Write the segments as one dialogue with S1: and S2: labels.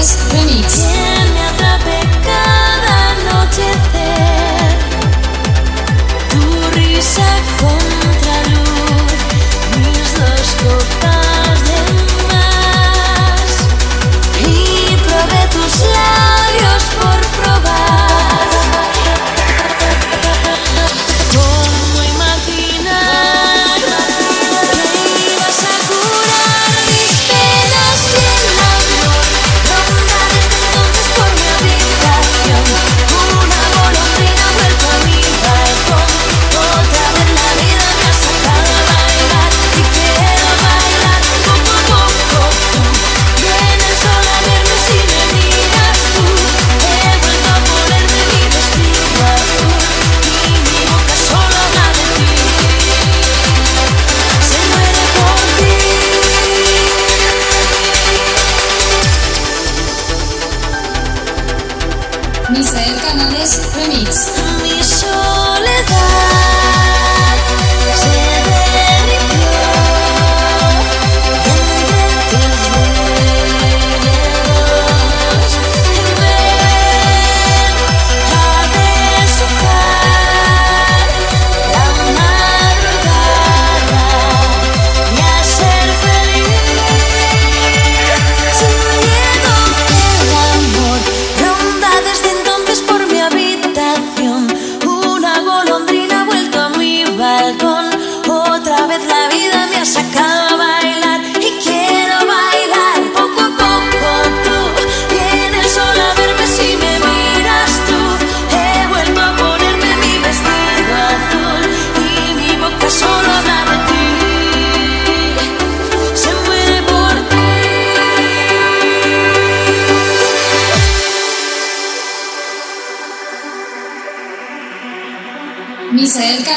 S1: Remix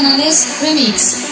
S1: Fernandez Remix.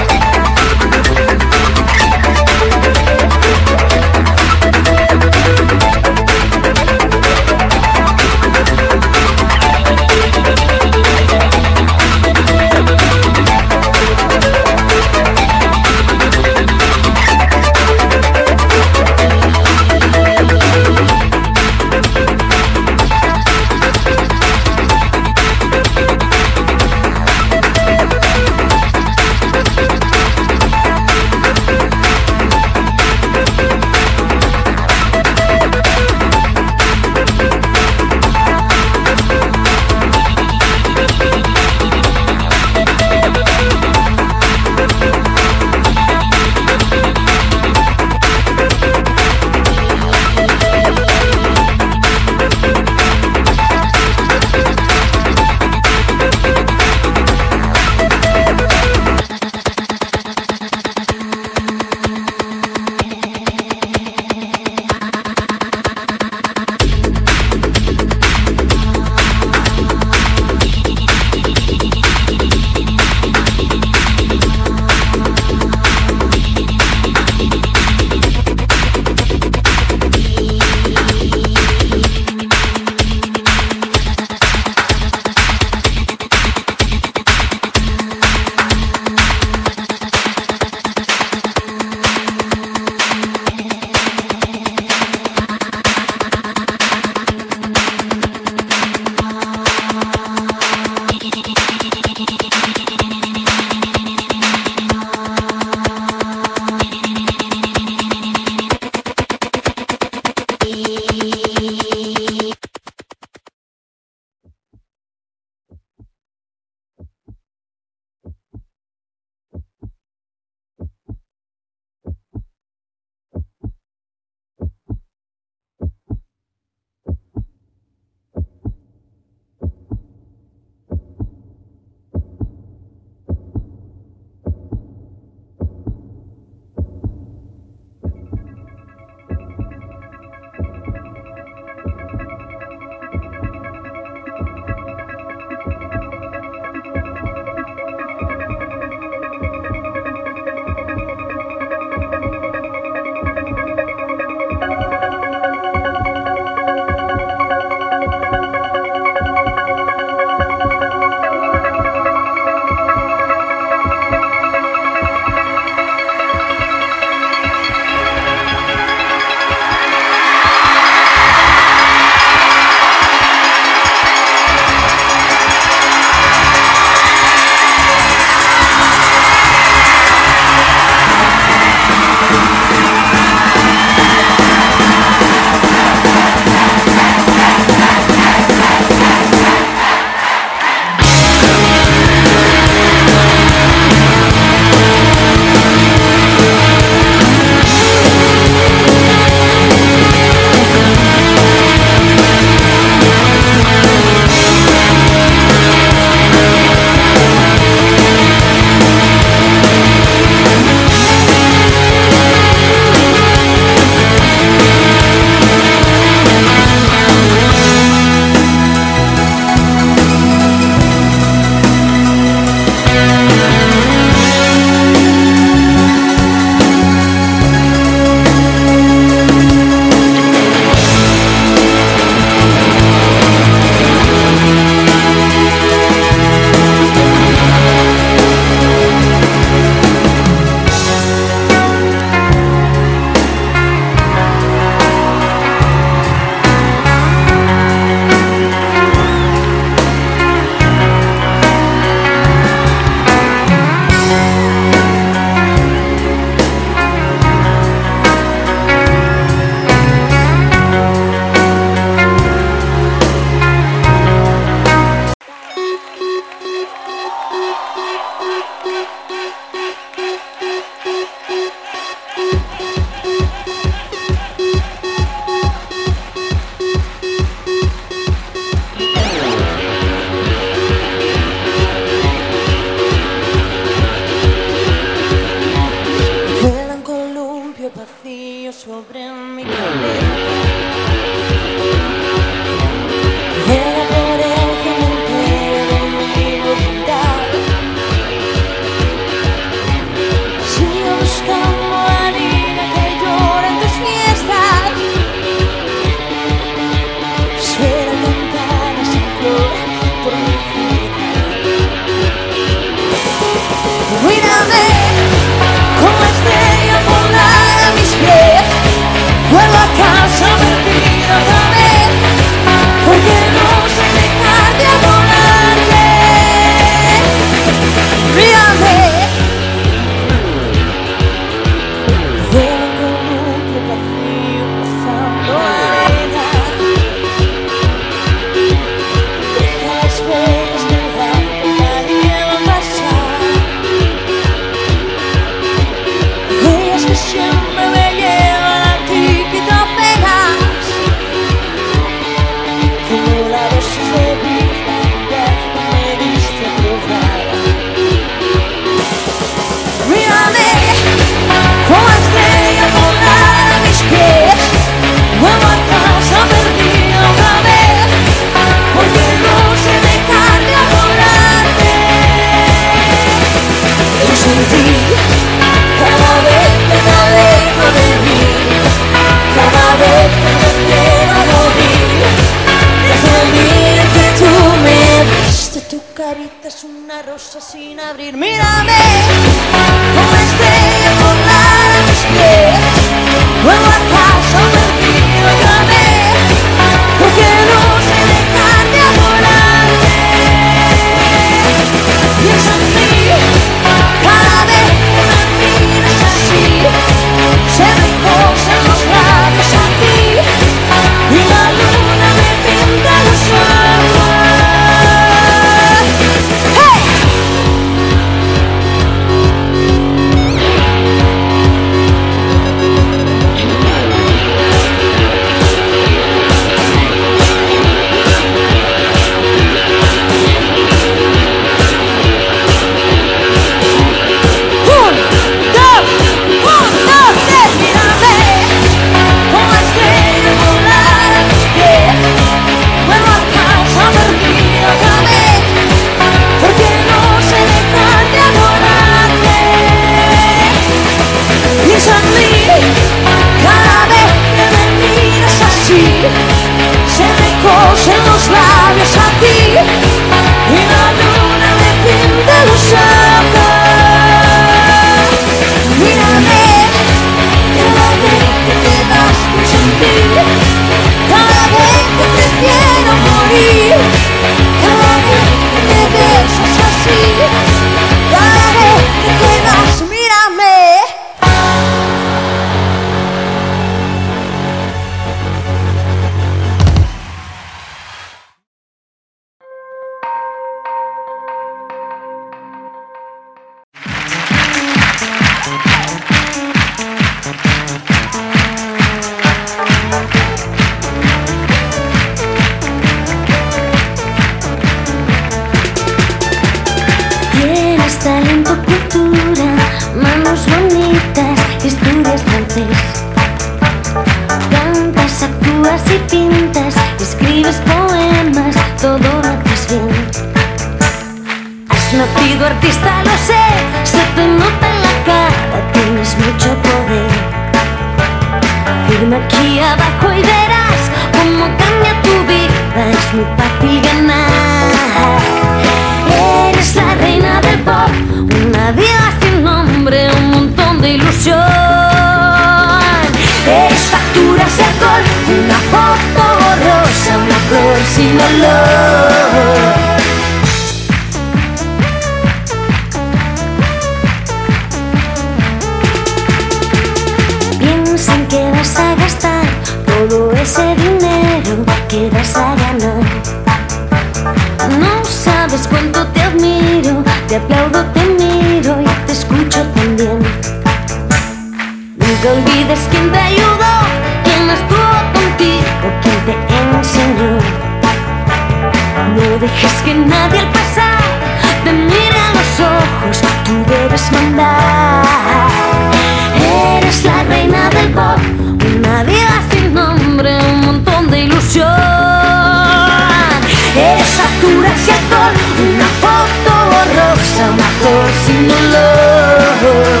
S1: que satura ese alcohol Una foto borrosa, un amor sin dolor.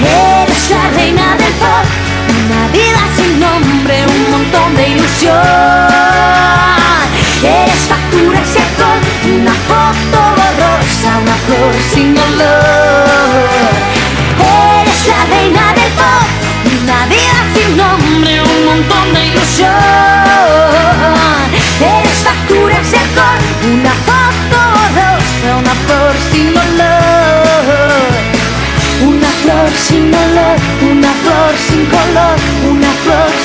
S1: Eres la reina del pop Una vida sin nombre, un montón de ilusión. Eres factura ese alcohol Una foto borrosa, una flor sin dolor. Eres la reina del pop Una vida sin nombre, un montón de ilusión. una foto rosa, una flor sin olor, una flor sin olor, una flor sin color, una flor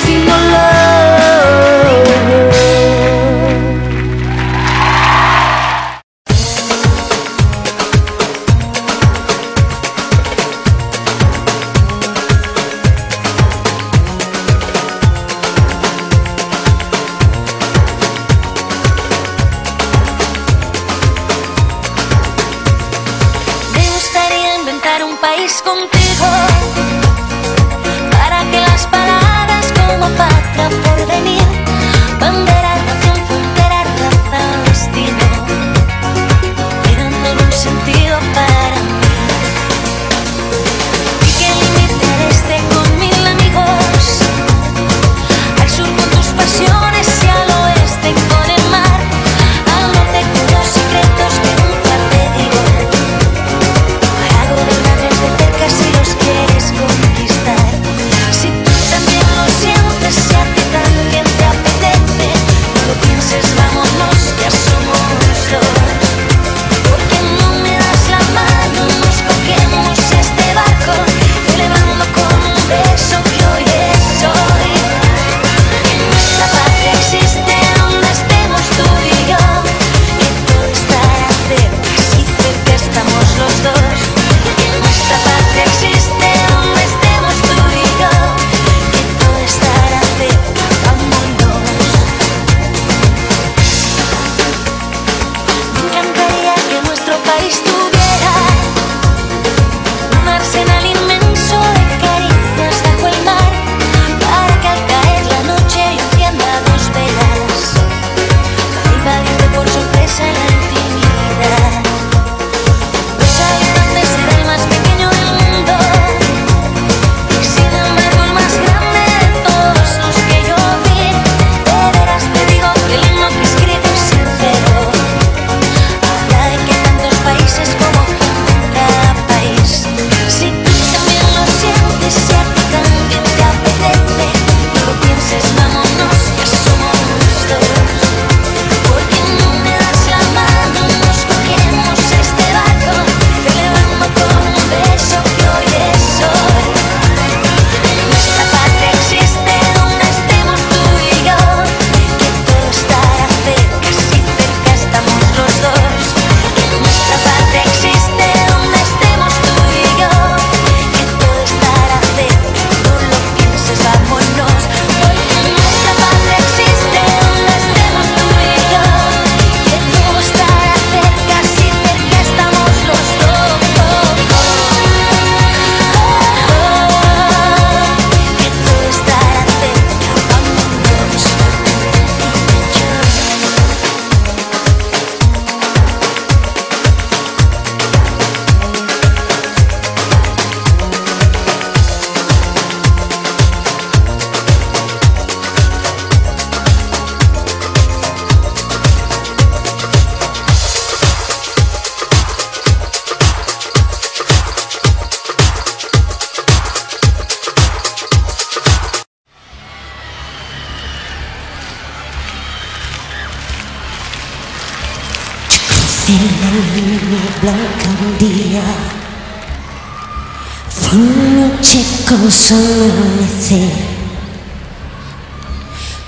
S1: amanecer.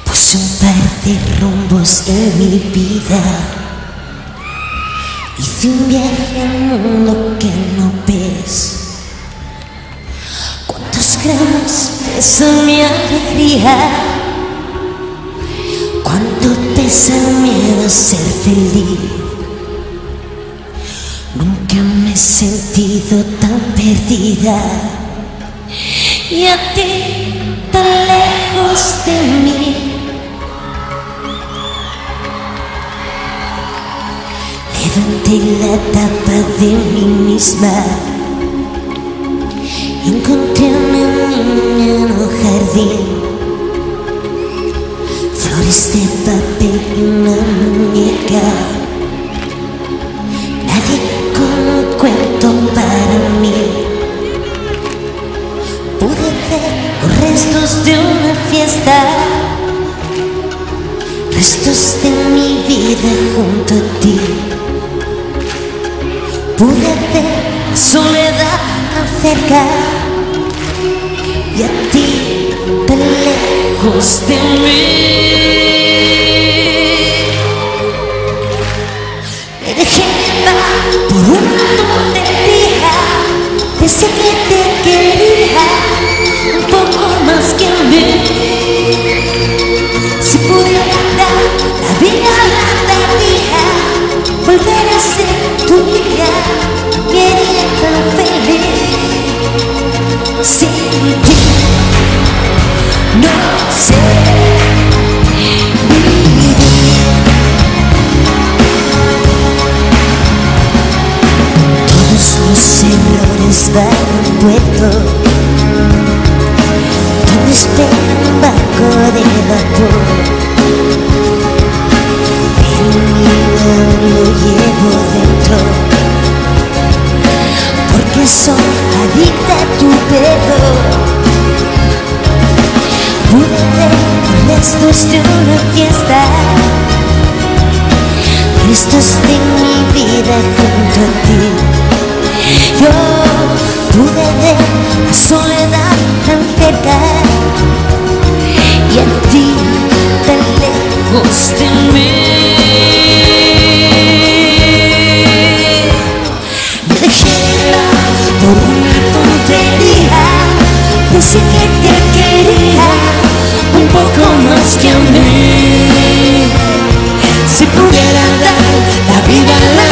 S1: Puse un par de rumbos en mi vida. Hice un viaje al mundo que no ves. ¿Cuántos gramos pesa mi alegría? ¿Cuánto pesa el miedo a ser feliz? Nunca me he sentido tan perdida y a ti tan lejos de mí. Levanté la tapa de mí misma. Encontré una niña en un jardín. Flores de papel y una muñeca. De una fiesta. Restos de mi vida junto a ti. Pude ver la soledad cerca y a ti tan lejos de mí. Me dejé llevar por una tontería, pensé que Sin ti, no sé. Todos los errores van Donde espera un barco de vapor Pero mi lo llevo dentro Porque soy adicta a tu Pude ver restos de una fiesta. Restos de mi vida junto a ti. Yo pude ver la soledad tan cerca. Y a ti tan lejos de mí. Pensé que te quería un poco más que a mí. Si pudiera dar la vida la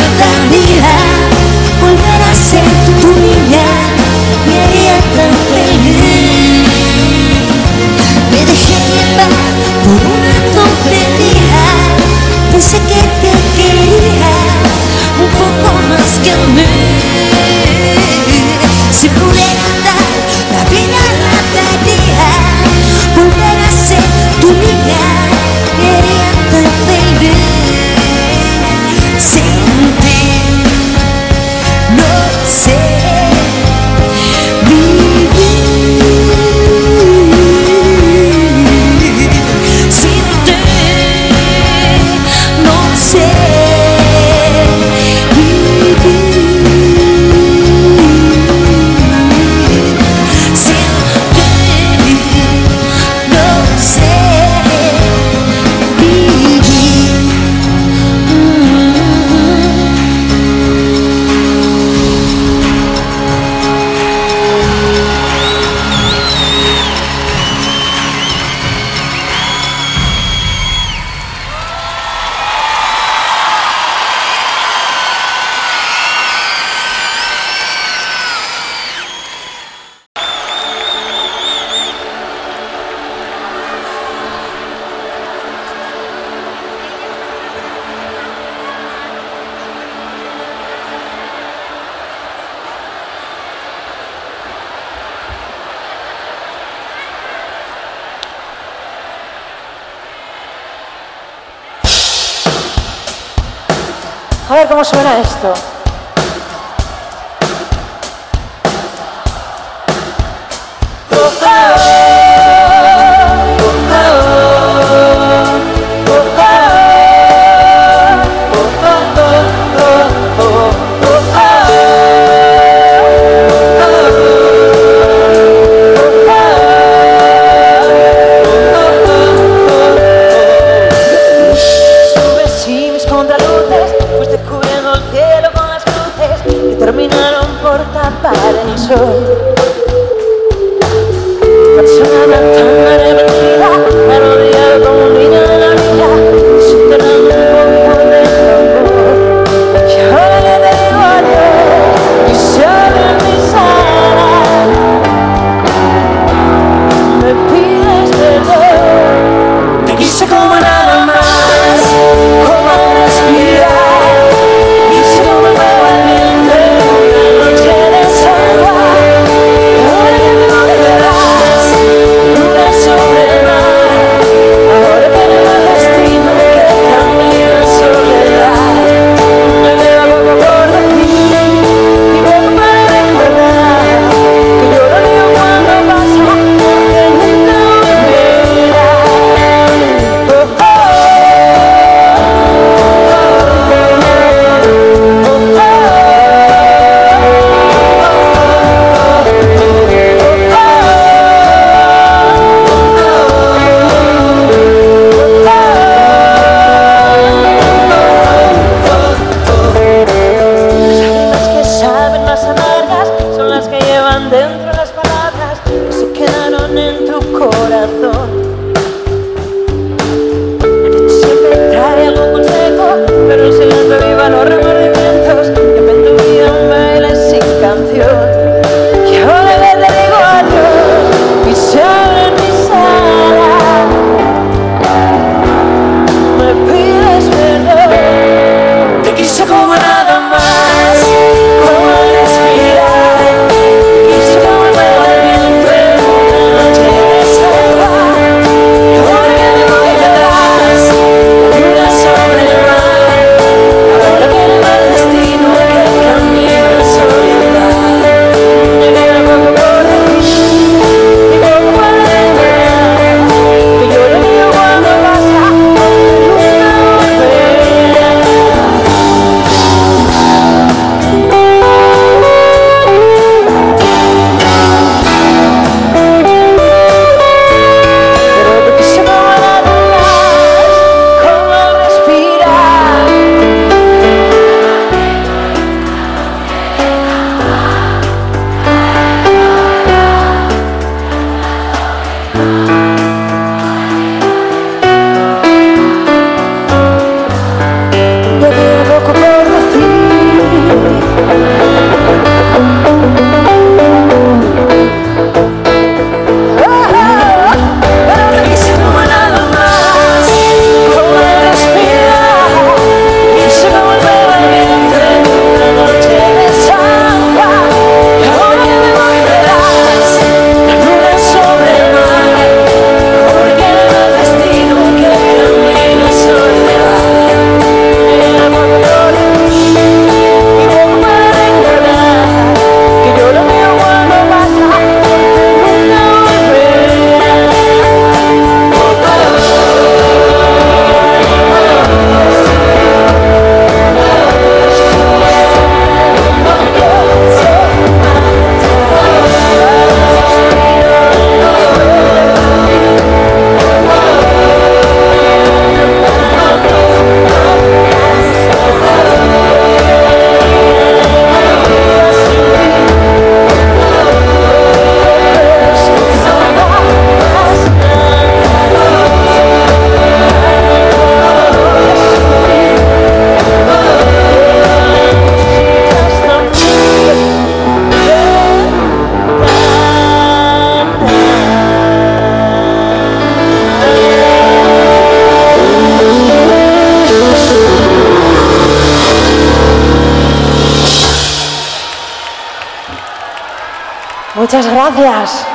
S2: Muchas gracias.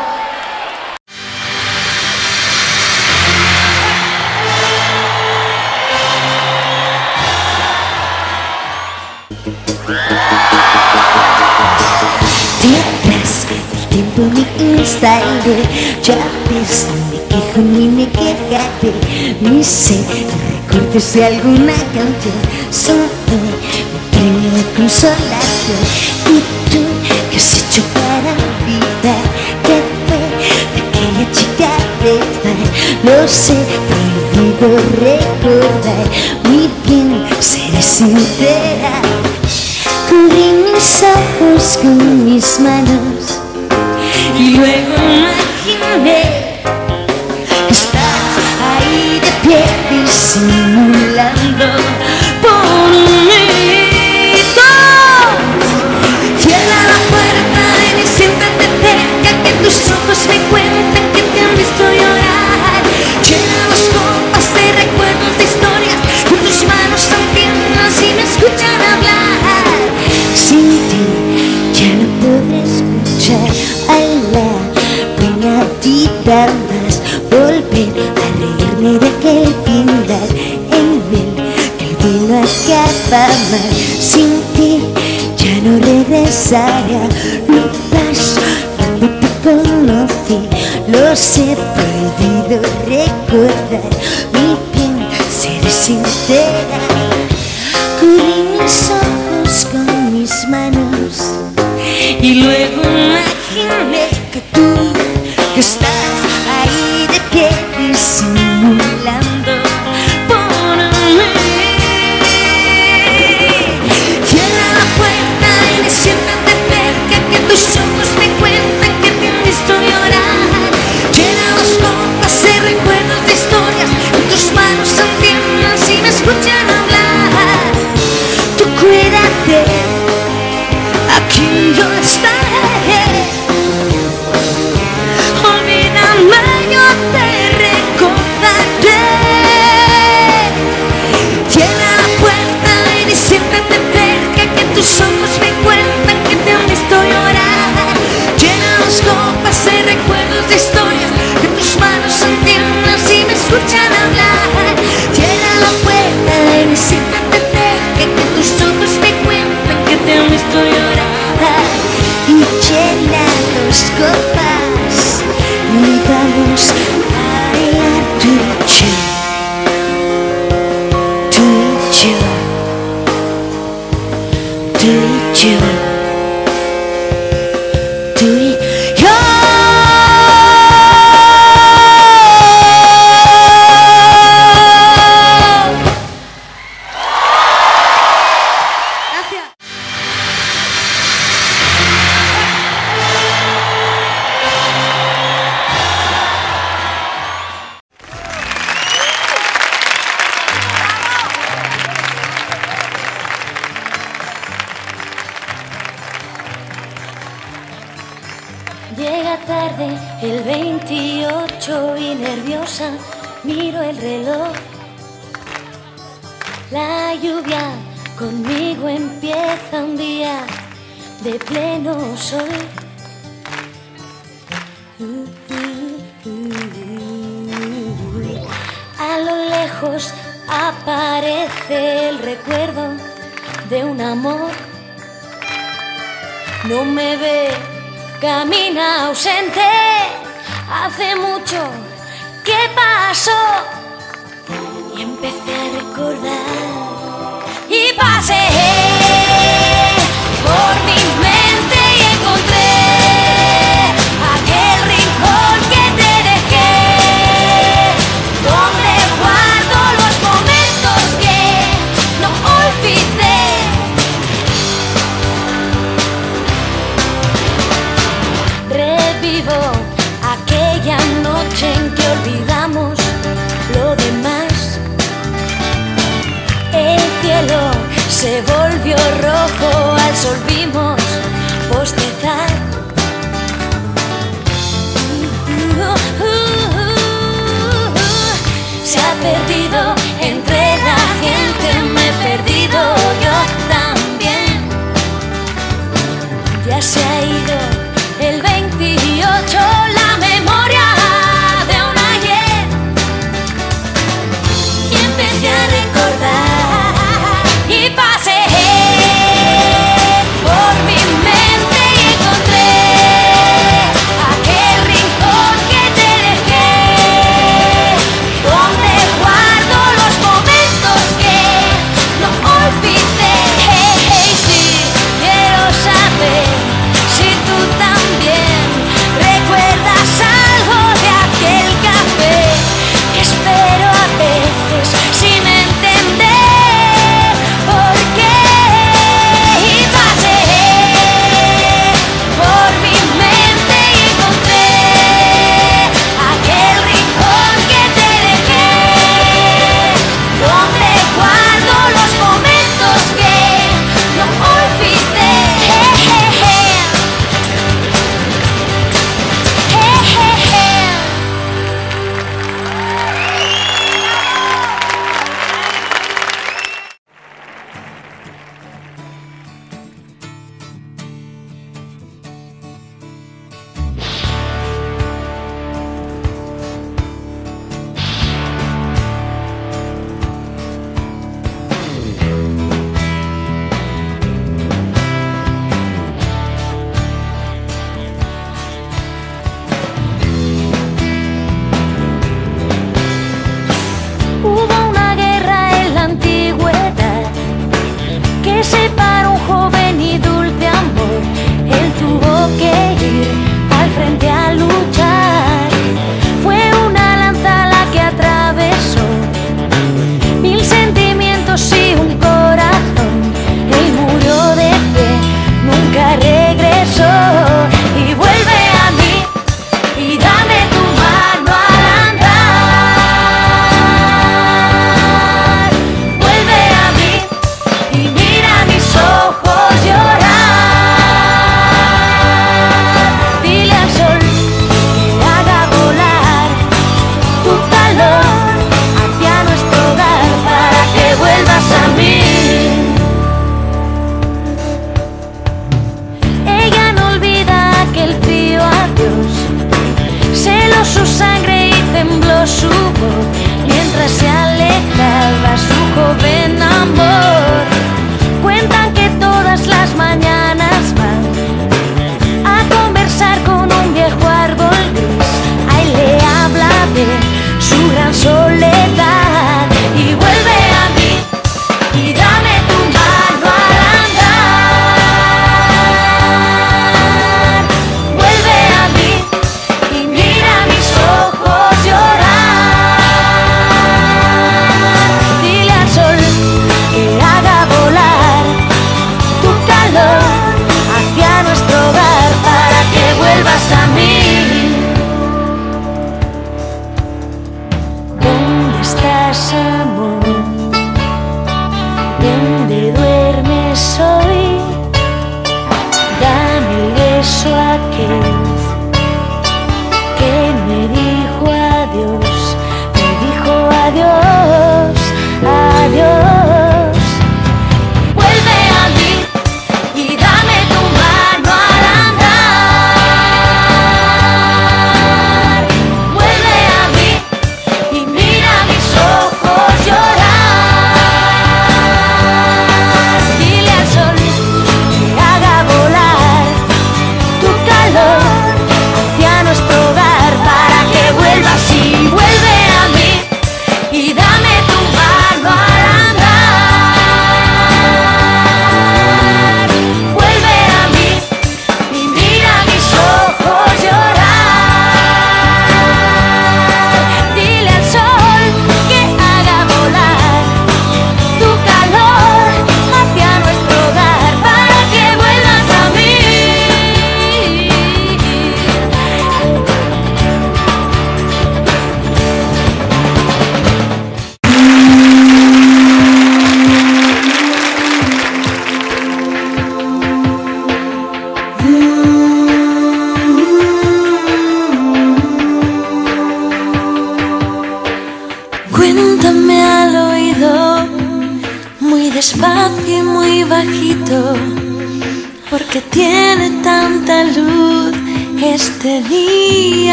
S1: Tienes el tiempo en instante, ya ves, no me quejo ni me quejate, ni sé, recuerdes de alguna canción, solo un premio de consolación. siempre olvido recordar me bien, ser sincera. Cubrí mis ojos con mis manos y luego imaginé que estaba ahí de pie disimulando por Los te han
S3: rojo al sol vimos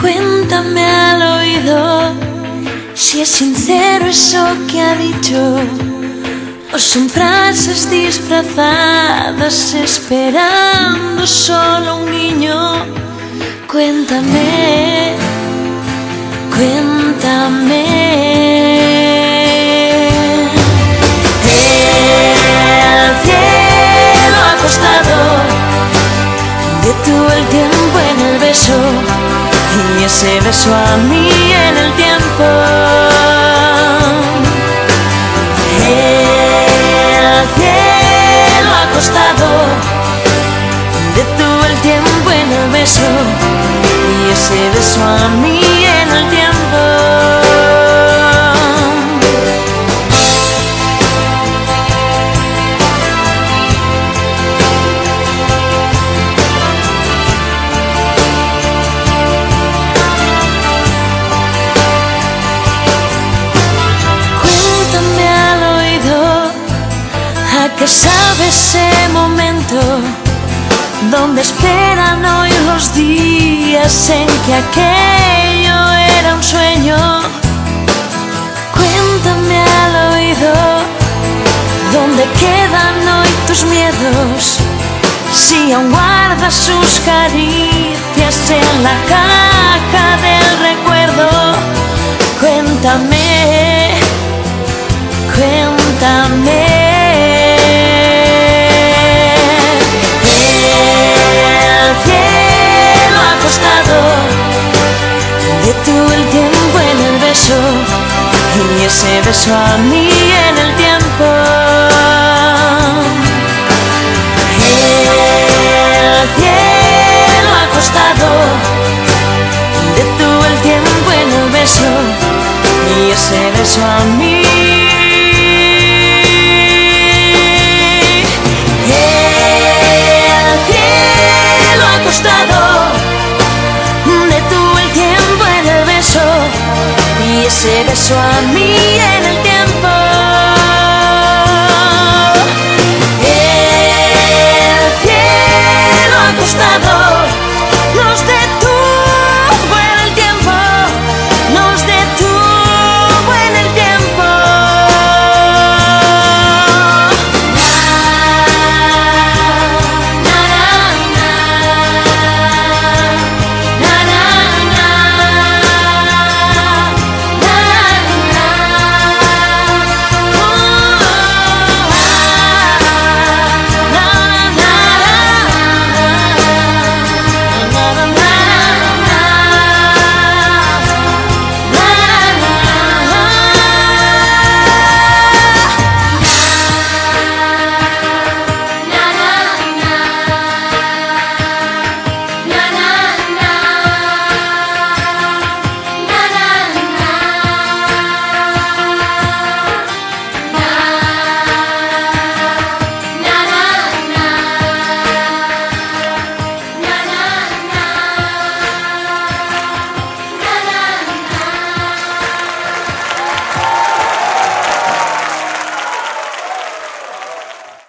S1: Cuéntame al oído, si es sincero eso que ha dicho, o son frases disfrazadas esperando solo un guiño. Cuéntame. Cuéntame. El cielo acostado detuvo el tiempo en el beso y ese beso a mí en el tiempo. El cielo acostado detuvo el tiempo en el beso y ese beso a mí donde esperan hoy los días en que aquello era un sueño. Cuéntame al oído dónde quedan hoy tus miedos, si aún guardas sus caricias en la caja del recuerdo. Cuéntame, cuéntame. Y ese beso a mí en el tiempo. El cielo acostado detuvo el tiempo en el beso y ese beso a mí. Ese beso a mí en